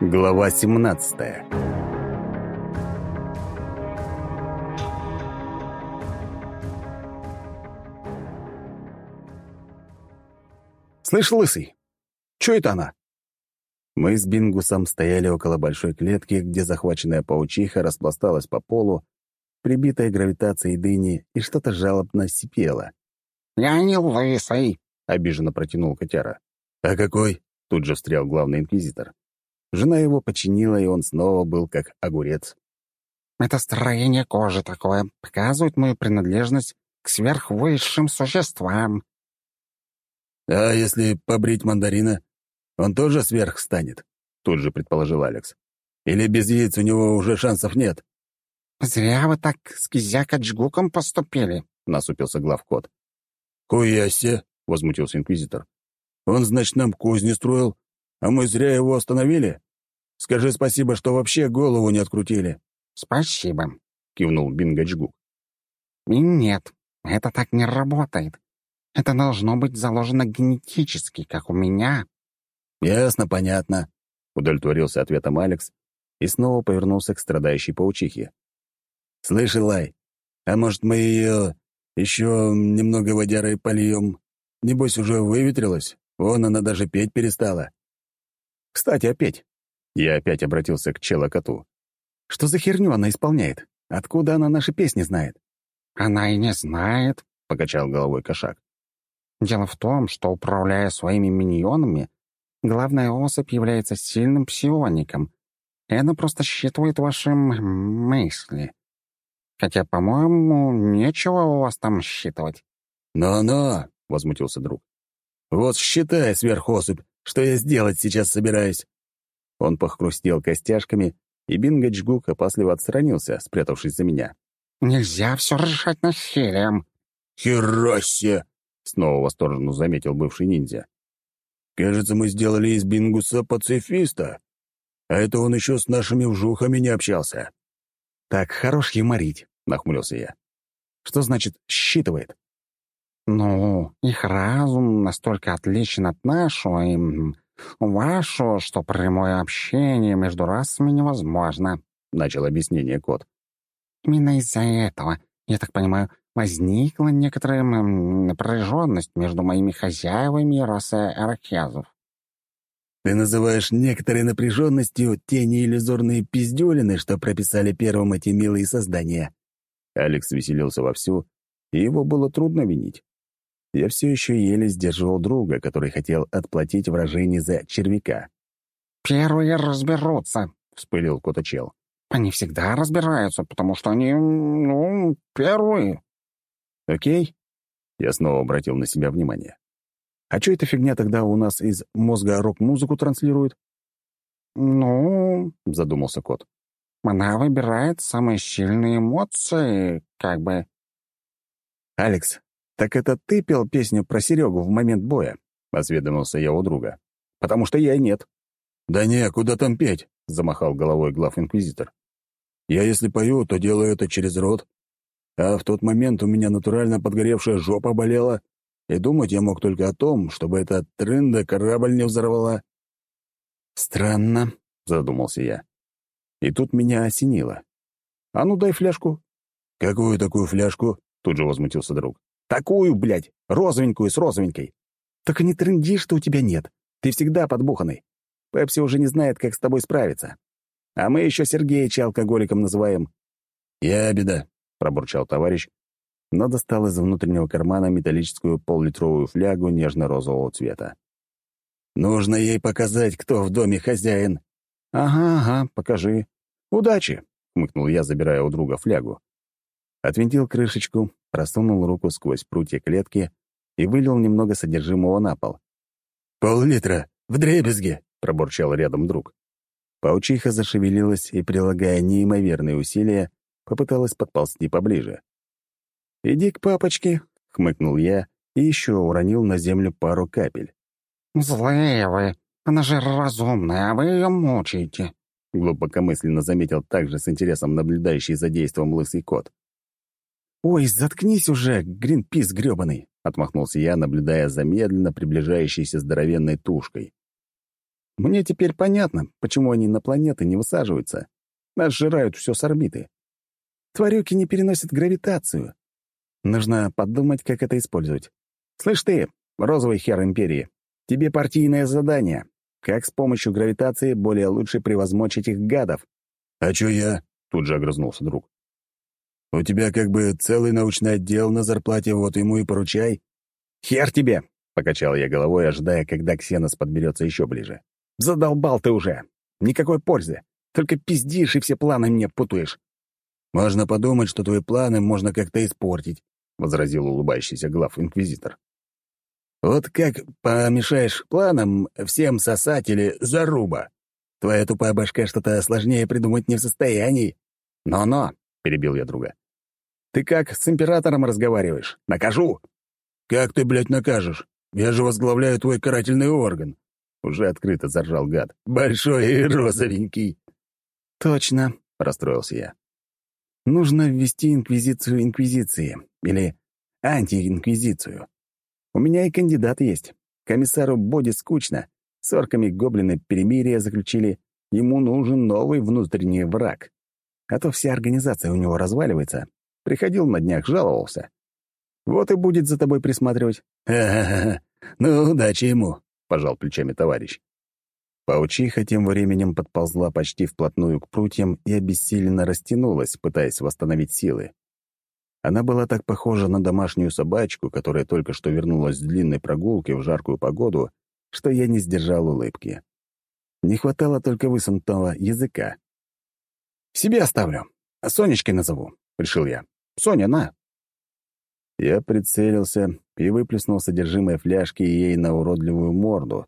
Глава 17 «Слышь, лысый, чё это она?» Мы с Бингусом стояли около большой клетки, где захваченная паучиха распласталась по полу, прибитая гравитацией дыни, и что-то жалобно сипело. «Я не лысый», — обиженно протянул котяра. «А какой?» — тут же встрял главный инквизитор. Жена его починила, и он снова был как огурец. «Это строение кожи такое показывает мою принадлежность к сверхвысшим существам». «А если побрить мандарина, он тоже сверх станет?» — тут же предположил Алекс. «Или без яиц у него уже шансов нет?» «Зря вы так с кизяка-джгуком поступили», — насупился главкот. «Куясе!» — возмутился инквизитор. «Он, значит, нам козни строил, а мы зря его остановили? Скажи спасибо, что вообще голову не открутили». «Спасибо», — кивнул Бингачгук. «И нет, это так не работает. Это должно быть заложено генетически, как у меня». «Ясно, понятно», — удовлетворился ответом Алекс и снова повернулся к страдающей паучихе. «Слышь, Лай, а может, мы ее еще немного водярой польем? Небось, уже выветрилась? Вон она даже петь перестала». Кстати, опять. Я опять обратился к челокоту. Что за херню она исполняет? Откуда она наши песни знает? Она и не знает, — покачал головой кошак. Дело в том, что, управляя своими миньонами, главная особь является сильным псиоником, и она просто считывает ваши мысли. Хотя, по-моему, нечего у вас там считывать. «Но-но!» — возмутился друг. «Вот считай, сверхосыпь, что я сделать сейчас собираюсь?» Он похрустел костяшками, и Бингачгук опасливо отстранился, спрятавшись за меня. «Нельзя все решать насилием». «Херасе!» — снова восторженно заметил бывший ниндзя. «Кажется, мы сделали из Бингуса пацифиста, а это он еще с нашими вжухами не общался». «Так, хорош юморить», — нахмурился я. «Что значит «считывает»?» «Ну, их разум настолько отличен от нашего и вашего, что прямое общение между расами невозможно», — начал объяснение кот. «Именно из-за этого, я так понимаю, возникла некоторая напряженность между моими хозяевами и расой архезов». «Ты называешь некоторой напряженностью те неиллюзорные пиздюлины, что прописали первым эти милые создания?» Алекс веселился вовсю, и его было трудно винить я все еще еле сдерживал друга, который хотел отплатить вражине за червяка. «Первые разберутся», — вспылил Коточел. «Они всегда разбираются, потому что они, ну, первые». «Окей». Я снова обратил на себя внимание. «А что эта фигня тогда у нас из мозга рок-музыку транслирует?» «Ну...» — задумался кот. «Она выбирает самые сильные эмоции, как бы...» «Алекс, «Так это ты пел песню про Серегу в момент боя?» — осведомился я у друга. «Потому что я нет». «Да не, куда там петь?» — замахал головой глав-инквизитор. «Я если пою, то делаю это через рот. А в тот момент у меня натурально подгоревшая жопа болела, и думать я мог только о том, чтобы эта трында корабль не взорвала». «Странно», — задумался я. И тут меня осенило. «А ну дай фляжку». «Какую такую фляжку?» — тут же возмутился друг. Такую, блядь, розовенькую с розовенькой. Так и не трынди, что у тебя нет. Ты всегда подбуханный. Пепси уже не знает, как с тобой справиться. А мы еще Сергеича алкоголиком называем. Я беда, пробурчал товарищ, но достал из внутреннего кармана металлическую поллитровую флягу нежно-розового цвета. «Нужно ей показать, кто в доме хозяин». «Ага, ага, покажи. Удачи!» — хмыкнул я, забирая у друга флягу. Отвинтил крышечку, просунул руку сквозь прутья клетки и вылил немного содержимого на пол. «Пол-литра! В дребезге!» — пробурчал рядом друг. Паучиха зашевелилась и, прилагая неимоверные усилия, попыталась подползти поближе. «Иди к папочке!» — хмыкнул я и еще уронил на землю пару капель. «Злые вы! Она же разумная, а вы ее мучаете!» — глубокомысленно заметил также с интересом наблюдающий за действом лысый кот. «Ой, заткнись уже, Гринпис грёбаный!» — отмахнулся я, наблюдая за медленно приближающейся здоровенной тушкой. «Мне теперь понятно, почему они на планеты не высаживаются. Нас жирают все с орбиты. Тварюки не переносят гравитацию. Нужно подумать, как это использовать. Слышь ты, розовый хер Империи, тебе партийное задание. Как с помощью гравитации более лучше превозмочь этих гадов?» «А чё я?» — тут же огрызнулся друг. У тебя как бы целый научный отдел на зарплате, вот ему и поручай». «Хер тебе!» — покачал я головой, ожидая, когда Ксенос подберется еще ближе. «Задолбал ты уже! Никакой пользы! Только пиздишь и все планы мне путаешь!» «Можно подумать, что твои планы можно как-то испортить», — возразил улыбающийся глав-инквизитор. «Вот как помешаешь планам всем сосать или заруба? Твоя тупая башка что-то сложнее придумать не в состоянии». «Но-но!» — перебил я друга. «Ты как с императором разговариваешь? Накажу!» «Как ты, блядь, накажешь? Я же возглавляю твой карательный орган!» Уже открыто заржал гад. «Большой и розовенький!» «Точно!» — расстроился я. «Нужно ввести инквизицию инквизиции. Или антиинквизицию. У меня и кандидат есть. Комиссару Боди скучно. С орками гоблины перемирие заключили. Ему нужен новый внутренний враг а то вся организация у него разваливается. Приходил на днях, жаловался. Вот и будет за тобой присматривать. «Ха-ха-ха! Ну, удачи ему!» — пожал плечами товарищ. Паучиха тем временем подползла почти вплотную к прутьям и обессиленно растянулась, пытаясь восстановить силы. Она была так похожа на домашнюю собачку, которая только что вернулась с длинной прогулки в жаркую погоду, что я не сдержал улыбки. Не хватало только высунутого языка. Себе оставлю. А Сонечкой назову», — решил я. «Соня, на!» Я прицелился и выплеснул содержимое фляжки ей на уродливую морду.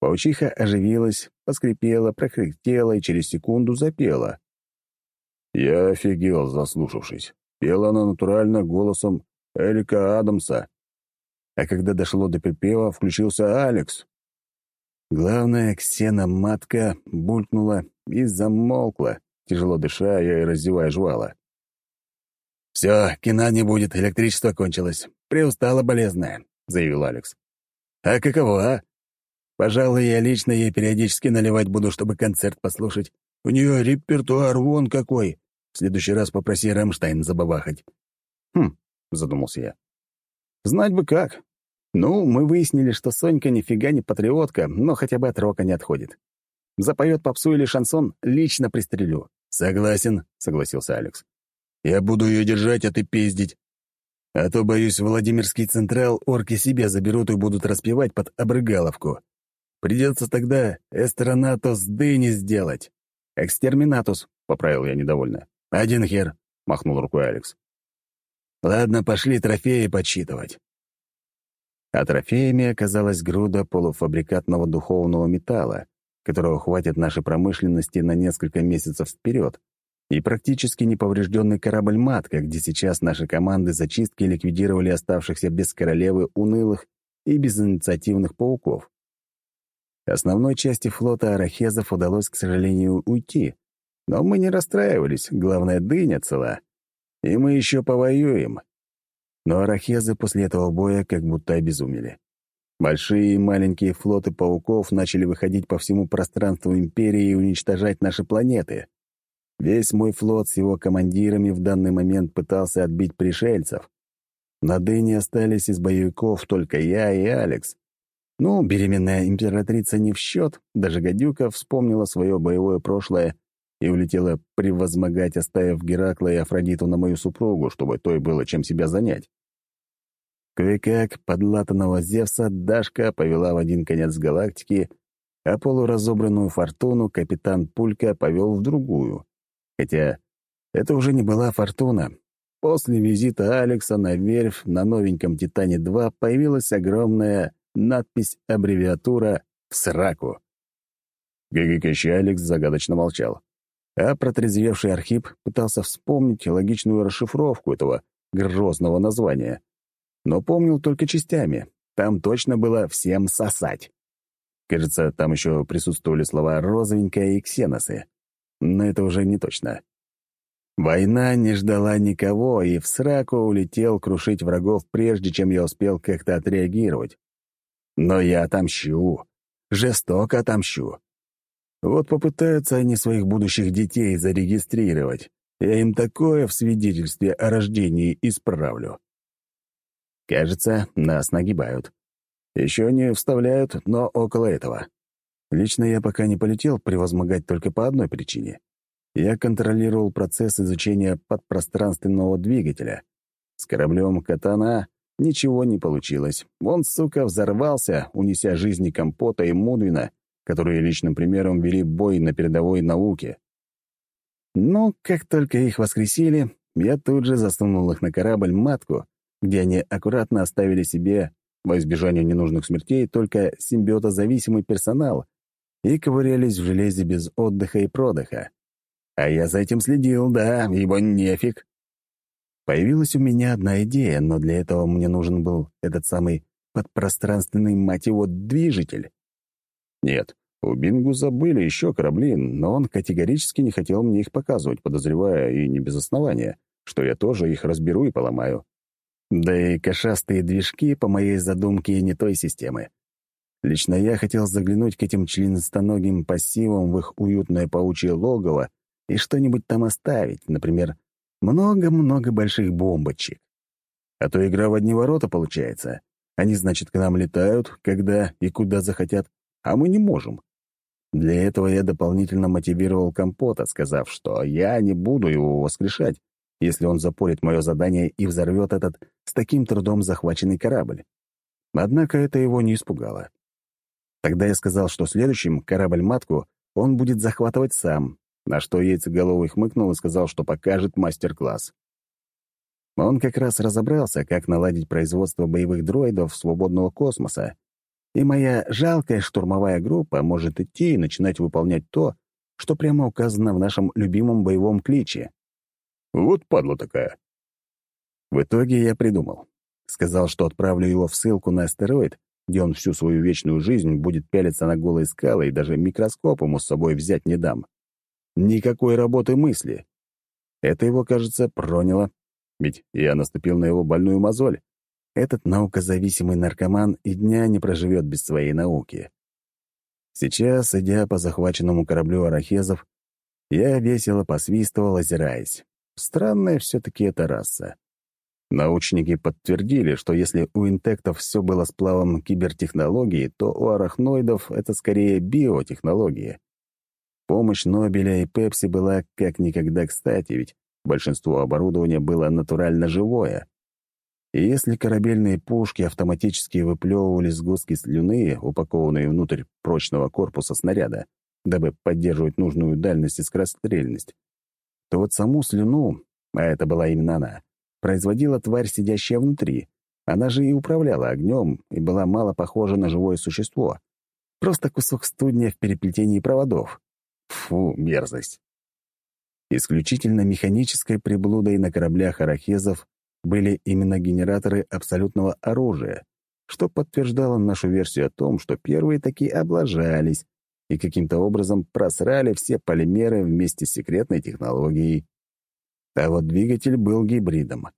Паучиха оживилась, поскрипела, прохрипела и через секунду запела. Я офигел, заслушавшись. Пела она натурально голосом Эрика Адамса. А когда дошло до припева, включился Алекс. Главное, ксена-матка булькнула и замолкла, тяжело дыша и раздевая жвала. «Все, кино не будет, электричество кончилось. Приустала болезная», — заявил Алекс. «А каково, а? Пожалуй, я лично ей периодически наливать буду, чтобы концерт послушать. У нее репертуар вон какой. В следующий раз попроси Рамштайн забабахать». «Хм», — задумался я. «Знать бы как. Ну, мы выяснили, что Сонька нифига не патриотка, но хотя бы от рока не отходит. Запоет попсу или шансон — лично пристрелю. «Согласен», — согласился Алекс. «Я буду ее держать, а ты пиздить. А то, боюсь, Владимирский Централ орки себе заберут и будут распевать под обрыгаловку. Придется тогда эстеронатус дыни сделать». «Экстерминатус», — поправил я недовольно. «Один хер», — махнул рукой Алекс. «Ладно, пошли трофеи подсчитывать». А трофеями оказалась груда полуфабрикатного духовного металла, которого хватит нашей промышленности на несколько месяцев вперед, и практически неповрежденный корабль-матка, где сейчас наши команды зачистки ликвидировали оставшихся без королевы унылых и безинициативных пауков. Основной части флота арахезов удалось, к сожалению, уйти, но мы не расстраивались, главное, дыня цела, и мы еще повоюем. Но арахезы после этого боя как будто обезумели. Большие и маленькие флоты пауков начали выходить по всему пространству Империи и уничтожать наши планеты. Весь мой флот с его командирами в данный момент пытался отбить пришельцев. На Дыне остались из боевиков только я и Алекс. Ну, беременная императрица не в счет, даже гадюка вспомнила свое боевое прошлое и улетела превозмогать, оставив Геракла и Афродиту на мою супругу, чтобы той было чем себя занять. Кое-как подлатанного Зевса Дашка повела в один конец галактики, а полуразобранную фортуну капитан Пулька повел в другую. Хотя это уже не была фортуна. После визита Алекса на верфь на новеньком «Титане-2» появилась огромная надпись-аббревиатура «В сраку». Гигикающий Алекс загадочно молчал, а протрезвевший Архип пытался вспомнить логичную расшифровку этого грозного названия — но помнил только частями. Там точно было «всем сосать». Кажется, там еще присутствовали слова «розовенькая» и «ксеносы». Но это уже не точно. Война не ждала никого, и в сраку улетел крушить врагов, прежде чем я успел как-то отреагировать. Но я отомщу. Жестоко отомщу. Вот попытаются они своих будущих детей зарегистрировать. Я им такое в свидетельстве о рождении исправлю. Кажется, нас нагибают. Еще не вставляют, но около этого. Лично я пока не полетел превозмогать только по одной причине. Я контролировал процесс изучения подпространственного двигателя. С кораблем «Катана» ничего не получилось. Он, сука, взорвался, унеся жизни Компота и Мудвина, которые личным примером вели бой на передовой науке. Но как только их воскресили, я тут же засунул их на корабль-матку, где они аккуратно оставили себе, во избежание ненужных смертей, только симбиотозависимый персонал и ковырялись в железе без отдыха и продыха. А я за этим следил, да, ибо нефиг. Появилась у меня одна идея, но для этого мне нужен был этот самый подпространственный, мать его, движитель. Нет, у Бингуса были еще корабли, но он категорически не хотел мне их показывать, подозревая, и не без основания, что я тоже их разберу и поломаю. Да и кошастые движки, по моей задумке, не той системы. Лично я хотел заглянуть к этим членистоногим пассивам в их уютное паучье логово и что-нибудь там оставить, например, много-много больших бомбочек. А то игра в одни ворота получается. Они, значит, к нам летают, когда и куда захотят, а мы не можем. Для этого я дополнительно мотивировал Компота, сказав, что я не буду его воскрешать, если он запорит мое задание и взорвет этот с таким трудом захваченный корабль. Однако это его не испугало. Тогда я сказал, что следующим корабль-матку он будет захватывать сам, на что яйцеголовый хмыкнул и сказал, что покажет мастер-класс. Он как раз разобрался, как наладить производство боевых дроидов свободного космоса, и моя жалкая штурмовая группа может идти и начинать выполнять то, что прямо указано в нашем любимом боевом кличе. Вот падла такая. В итоге я придумал. Сказал, что отправлю его в ссылку на астероид, где он всю свою вечную жизнь будет пялиться на голые скалы и даже микроскоп ему с собой взять не дам. Никакой работы мысли. Это его, кажется, проняло. Ведь я наступил на его больную мозоль. Этот наукозависимый наркоман и дня не проживет без своей науки. Сейчас, идя по захваченному кораблю арахезов, я весело посвистывал, озираясь. Странная все-таки эта раса. Научники подтвердили, что если у интектов все было сплавом кибертехнологии, то у арахноидов это скорее биотехнологии. Помощь Нобеля и Пепси была как никогда кстати, ведь большинство оборудования было натурально живое. И если корабельные пушки автоматически выплевывали сгустки слюны, упакованные внутрь прочного корпуса снаряда, дабы поддерживать нужную дальность и скорострельность, то вот саму слюну, а это была именно она, производила тварь, сидящая внутри. Она же и управляла огнем и была мало похожа на живое существо. Просто кусок студня в переплетении проводов. Фу, мерзость. Исключительно механической приблудой на кораблях арахезов были именно генераторы абсолютного оружия, что подтверждало нашу версию о том, что первые такие облажались, и каким-то образом просрали все полимеры вместе с секретной технологией. А вот двигатель был гибридом.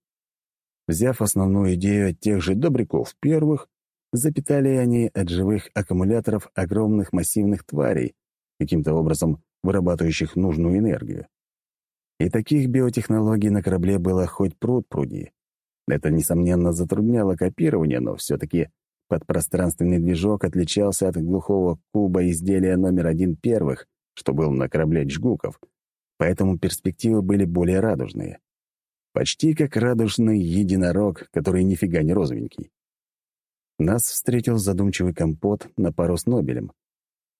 Взяв основную идею от тех же добряков первых, запитали они от живых аккумуляторов огромных массивных тварей, каким-то образом вырабатывающих нужную энергию. И таких биотехнологий на корабле было хоть пруд пруди. Это, несомненно, затрудняло копирование, но все-таки Подпространственный движок отличался от глухого куба изделия номер один первых, что был на корабле Джгуков, поэтому перспективы были более радужные. Почти как радужный единорог, который нифига не розовенький. Нас встретил задумчивый компот на пару с Нобелем.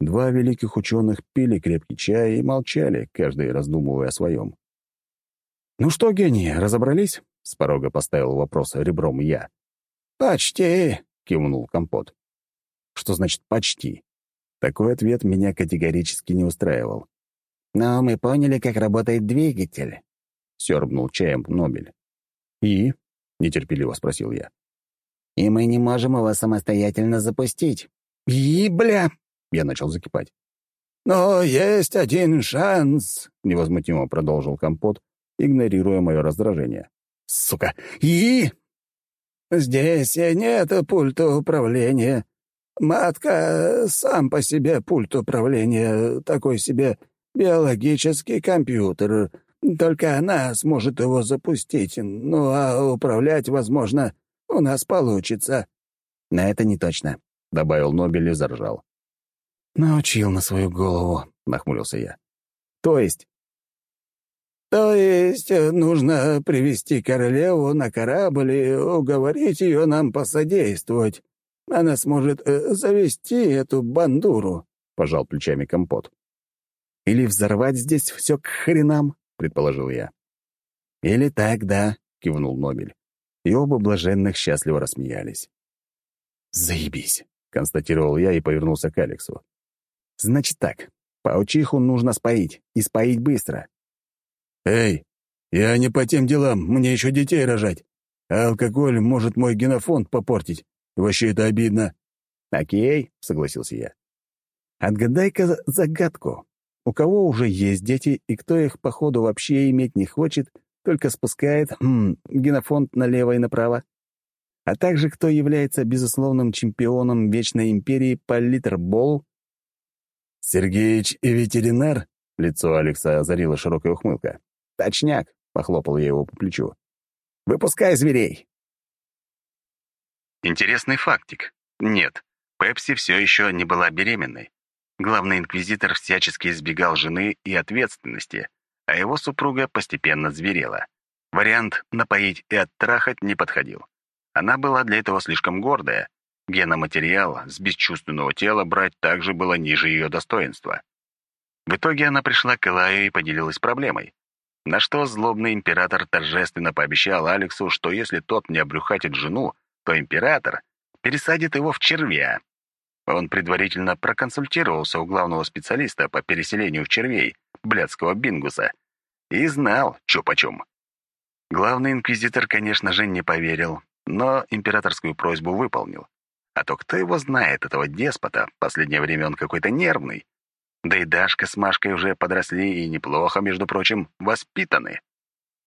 Два великих ученых пили крепкий чай и молчали, каждый раздумывая о своем. «Ну что, гении, разобрались?» — с порога поставил вопрос ребром я. «Почти», кивнул Компот. Что значит «почти»? Такой ответ меня категорически не устраивал. «Но мы поняли, как работает двигатель», — сёрбнул чаем Нобель. «И?» — нетерпеливо спросил я. «И мы не можем его самостоятельно запустить». «И, бля!» — я начал закипать. «Но есть один шанс», — невозмутимо продолжил Компот, игнорируя мое раздражение. «Сука! И...» «Здесь нет пульта управления. Матка сам по себе пульт управления, такой себе биологический компьютер. Только она сможет его запустить. Ну, а управлять, возможно, у нас получится». «На это не точно», — добавил Нобель и заржал. «Научил на свою голову», — нахмурился я. «То есть?» «То есть э, нужно привести королеву на корабль и уговорить ее нам посодействовать. Она сможет э, завести эту бандуру», — пожал плечами компот. «Или взорвать здесь все к хренам», — предположил я. «Или так, да», — кивнул Нобель. И оба блаженных счастливо рассмеялись. «Заебись», — констатировал я и повернулся к Алексу. «Значит так, паучиху нужно споить, и споить быстро. «Эй, я не по тем делам, мне еще детей рожать. А алкоголь может мой генофонд попортить. Вообще это обидно». «Окей», — согласился я. «Отгадай-ка загадку. У кого уже есть дети, и кто их, походу, вообще иметь не хочет, только спускает хм, генофонд налево и направо? А также кто является безусловным чемпионом Вечной Империи по литерболу?» «Сергеич и ветеринар?» — лицо Алекса озарила широкая ухмылка. «Точняк», — похлопал я его по плечу. «Выпускай зверей!» Интересный фактик. Нет, Пепси все еще не была беременной. Главный инквизитор всячески избегал жены и ответственности, а его супруга постепенно зверела. Вариант «напоить и оттрахать» не подходил. Она была для этого слишком гордая. Геноматериал с бесчувственного тела брать также было ниже ее достоинства. В итоге она пришла к Элаю и поделилась проблемой. На что злобный император торжественно пообещал Алексу, что если тот не обрюхатит жену, то император пересадит его в червя. Он предварительно проконсультировался у главного специалиста по переселению в червей, блядского бингуса, и знал, чё почем. Главный инквизитор, конечно же, не поверил, но императорскую просьбу выполнил. А то кто его знает, этого деспота, в последнее время он какой-то нервный. Да и Дашка с Машкой уже подросли и неплохо, между прочим, воспитаны.